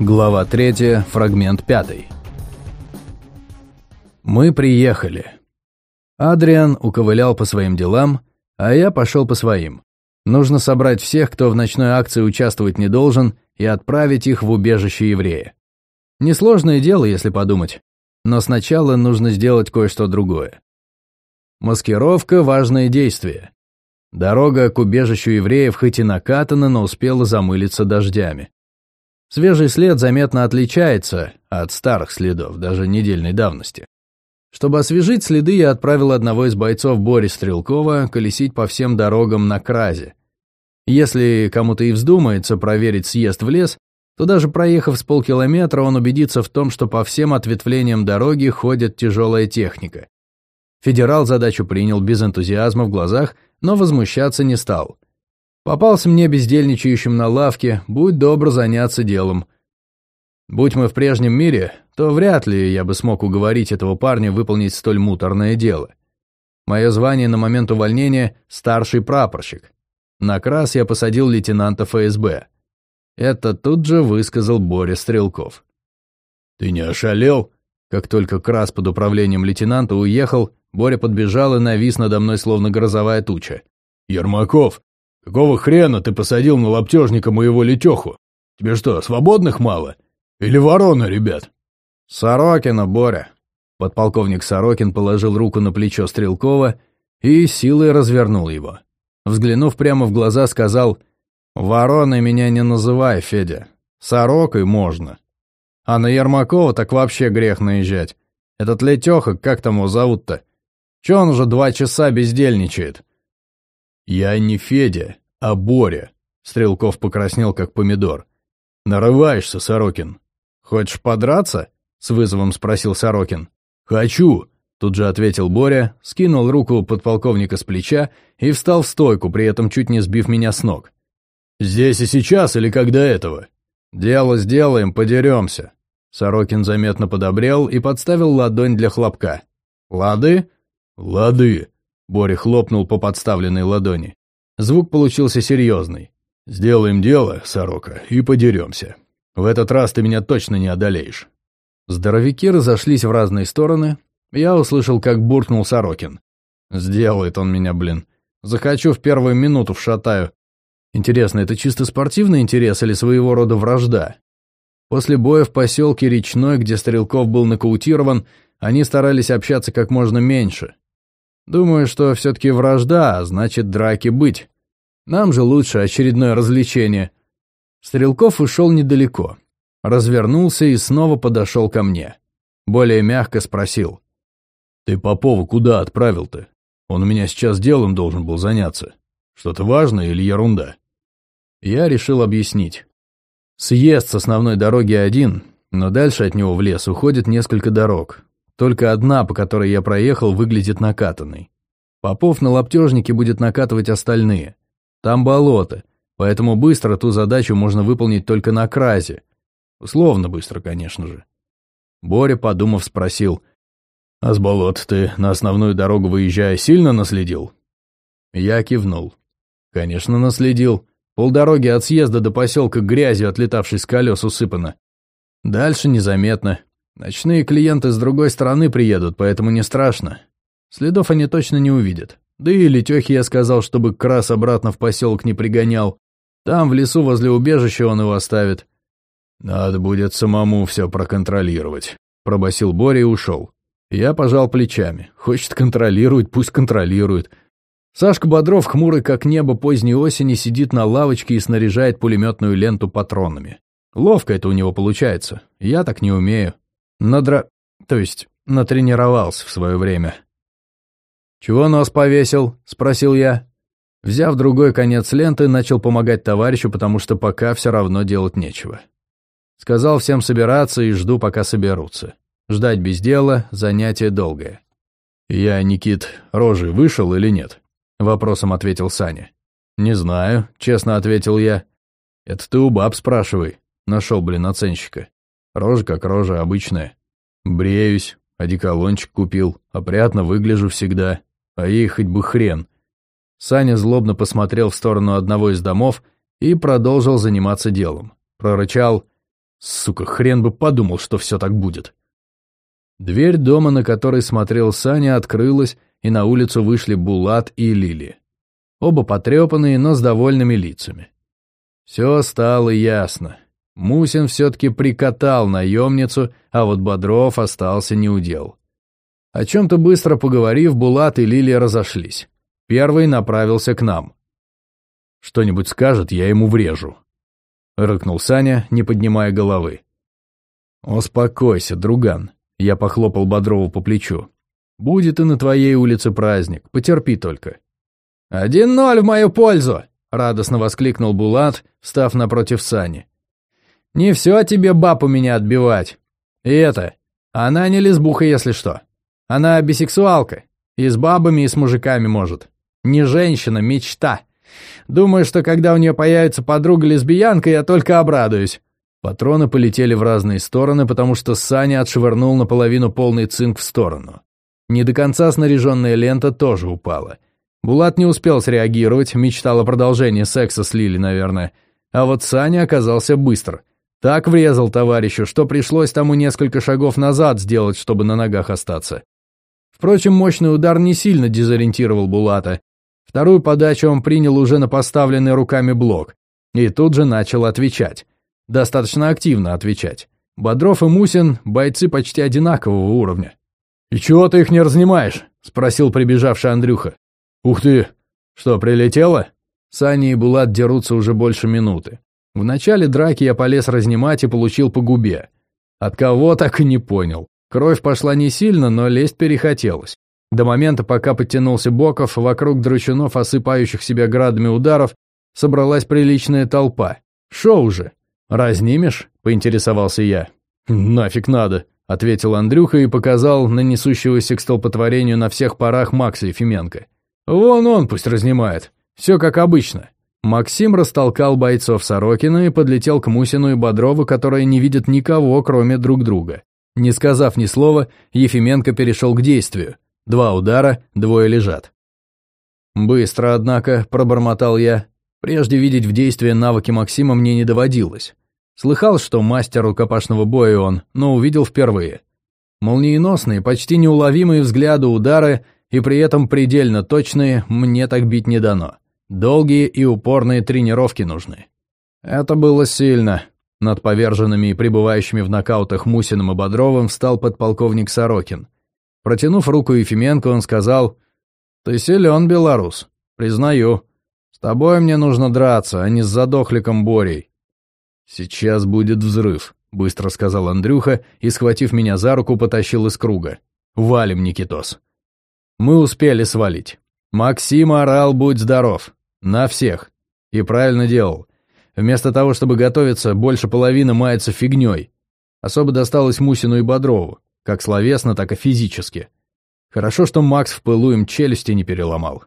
Глава 3, фрагмент 5. Мы приехали. Адриан уковылял по своим делам, а я пошел по своим. Нужно собрать всех, кто в ночной акции участвовать не должен, и отправить их в убежище еврея. Несложное дело, если подумать. Но сначала нужно сделать кое-что другое. Маскировка – важное действие. Дорога к убежищу евреев хоть и накатана, но успела замылиться дождями. Свежий след заметно отличается от старых следов, даже недельной давности. Чтобы освежить следы, я отправил одного из бойцов Бори Стрелкова колесить по всем дорогам на кразе. Если кому-то и вздумается проверить съезд в лес, то даже проехав с полкилометра, он убедится в том, что по всем ответвлениям дороги ходит тяжелая техника. Федерал задачу принял без энтузиазма в глазах, но возмущаться не стал. Попался мне бездельничающим на лавке, будь добр заняться делом. Будь мы в прежнем мире, то вряд ли я бы смог уговорить этого парня выполнить столь муторное дело. Мое звание на момент увольнения – старший прапорщик. На крас я посадил лейтенанта ФСБ. Это тут же высказал Боря Стрелков. «Ты не ошалел?» Как только крас под управлением лейтенанта уехал, Боря подбежал и навис надо мной, словно грозовая туча. «Ермаков, Какого хрена ты посадил на лаптежника моего летеху? Тебе что, свободных мало? Или ворона, ребят?» «Сорокина, Боря». Подполковник Сорокин положил руку на плечо Стрелкова и силой развернул его. Взглянув прямо в глаза, сказал, «Вороной меня не называй, Федя. Сорокой можно. А на Ермакова так вообще грех наезжать. Этот Летеха, как там его зовут-то? Че он уже два часа бездельничает?» «Я не Федя, а Боря», — Стрелков покраснел, как помидор. «Нарываешься, Сорокин». «Хочешь подраться?» — с вызовом спросил Сорокин. «Хочу», — тут же ответил Боря, скинул руку подполковника с плеча и встал в стойку, при этом чуть не сбив меня с ног. «Здесь и сейчас или до этого?» «Дело сделаем, подеремся». Сорокин заметно подобрел и подставил ладонь для хлопка. «Лады?» «Лады», Боря хлопнул по подставленной ладони. Звук получился серьезный. «Сделаем дело, сорока, и подеремся. В этот раз ты меня точно не одолеешь». Здоровяки разошлись в разные стороны. Я услышал, как буркнул Сорокин. «Сделает он меня, блин. Захочу в первую минуту вшатаю. Интересно, это чисто спортивный интерес или своего рода вражда?» После боя в поселке Речной, где Стрелков был нокаутирован, они старались общаться как можно меньше. Думаю, что все-таки вражда, а значит драки быть. Нам же лучше очередное развлечение. Стрелков ушел недалеко. Развернулся и снова подошел ко мне. Более мягко спросил. «Ты Попова куда отправил-то? Он у меня сейчас делом должен был заняться. Что-то важное или ерунда?» Я решил объяснить. Съезд с основной дороги один, но дальше от него в лес уходит несколько дорог. Только одна, по которой я проехал, выглядит накатанной. Попов на лаптежнике будет накатывать остальные. Там болото, поэтому быстро ту задачу можно выполнить только на кразе. Условно быстро, конечно же. Боря, подумав, спросил, «А с болот ты на основную дорогу выезжая сильно наследил?» Я кивнул. «Конечно, наследил. Полдороги от съезда до поселка грязью, отлетавшей с колес, усыпано. Дальше незаметно. Ночные клиенты с другой стороны приедут, поэтому не страшно. Следов они точно не увидят. Да и Летехе я сказал, чтобы Крас обратно в поселок не пригонял. Там, в лесу возле убежища, он его оставит. «Надо будет самому все проконтролировать», — пробасил Боря и ушел. Я пожал плечами. Хочет контролировать, пусть контролирует. Сашка Бодров, хмурый как небо поздней осени, сидит на лавочке и снаряжает пулеметную ленту патронами. Ловко это у него получается. Я так не умею. Надра... то есть натренировался в свое время. «Чего нос повесил?» — спросил я. Взяв другой конец ленты, начал помогать товарищу, потому что пока все равно делать нечего. Сказал всем собираться и жду, пока соберутся. Ждать без дела — занятие долгое. «Я, Никит, рожей вышел или нет?» — вопросом ответил Саня. «Не знаю», — честно ответил я. «Это ты у баб спрашивай», — нашел, блин, оценщика. Рожа как рожа обычная. Бреюсь, одеколончик купил, опрятно выгляжу всегда, а ей хоть бы хрен. Саня злобно посмотрел в сторону одного из домов и продолжил заниматься делом. Прорычал Сука, хрен бы подумал, что все так будет. Дверь дома, на который смотрел Саня, открылась, и на улицу вышли Булат и Лили. Оба потрепанные, но с довольными лицами. Все стало ясно. Мусин все-таки прикатал наемницу, а вот Бодров остался неудел. О чем-то быстро поговорив, Булат и Лилия разошлись. Первый направился к нам. «Что-нибудь скажет, я ему врежу», — рыкнул Саня, не поднимая головы. «Успокойся, друган», — я похлопал Бодрову по плечу. «Будет и на твоей улице праздник, потерпи только». «Один ноль в мою пользу!» — радостно воскликнул Булат, встав напротив Сани. «Не все тебе баб у меня отбивать. И это, она не лесбуха, если что. Она бисексуалка. И с бабами, и с мужиками может. Не женщина, мечта. Думаю, что когда у нее появится подруга-лесбиянка, я только обрадуюсь». Патроны полетели в разные стороны, потому что Саня отшвырнул наполовину полный цинк в сторону. Не до конца снаряженная лента тоже упала. Булат не успел среагировать, мечтал о продолжении секса с Лили, наверное. А вот Саня оказался быстр. Так врезал товарищу, что пришлось тому несколько шагов назад сделать, чтобы на ногах остаться. Впрочем, мощный удар не сильно дезориентировал Булата. Вторую подачу он принял уже на поставленный руками блок. И тут же начал отвечать. Достаточно активно отвечать. Бодров и Мусин – бойцы почти одинакового уровня. «И чего ты их не разнимаешь?» – спросил прибежавший Андрюха. «Ух ты! Что, прилетело?» Саня и Булат дерутся уже больше минуты. В начале драки я полез разнимать и получил по губе. От кого так и не понял. Кровь пошла не сильно, но лезть перехотелось. До момента, пока подтянулся Боков, вокруг драчунов, осыпающих себя градами ударов, собралась приличная толпа. «Шоу же!» «Разнимешь?» — поинтересовался я. «Нафиг надо», — ответил Андрюха и показал на несущегося к столпотворению на всех парах Макса Ефименко. «Вон он пусть разнимает. Все как обычно». Максим растолкал бойцов Сорокина и подлетел к Мусину и Бодрову, которые не видят никого, кроме друг друга. Не сказав ни слова, Ефименко перешел к действию. Два удара, двое лежат. «Быстро, однако», — пробормотал я. Прежде видеть в действии навыки Максима мне не доводилось. Слыхал, что мастер рукопашного боя он, но увидел впервые. Молниеносные, почти неуловимые взгляды удары и при этом предельно точные мне так бить не дано. Долгие и упорные тренировки нужны. Это было сильно, над поверженными и пребывающими в нокаутах Мусиным и Бодровым встал подполковник Сорокин. Протянув руку Ефименко, он сказал, «Ты силен, белорус. Признаю. С тобой мне нужно драться, а не с задохликом Борей». «Сейчас будет взрыв», — быстро сказал Андрюха и, схватив меня за руку, потащил из круга. «Валим, Никитос». Мы успели свалить. Максим орал «Будь здоров». На всех. И правильно делал. Вместо того, чтобы готовиться, больше половины мается фигней. Особо досталось Мусину и Бодрову, как словесно, так и физически. Хорошо, что Макс в пылу им челюсти не переломал.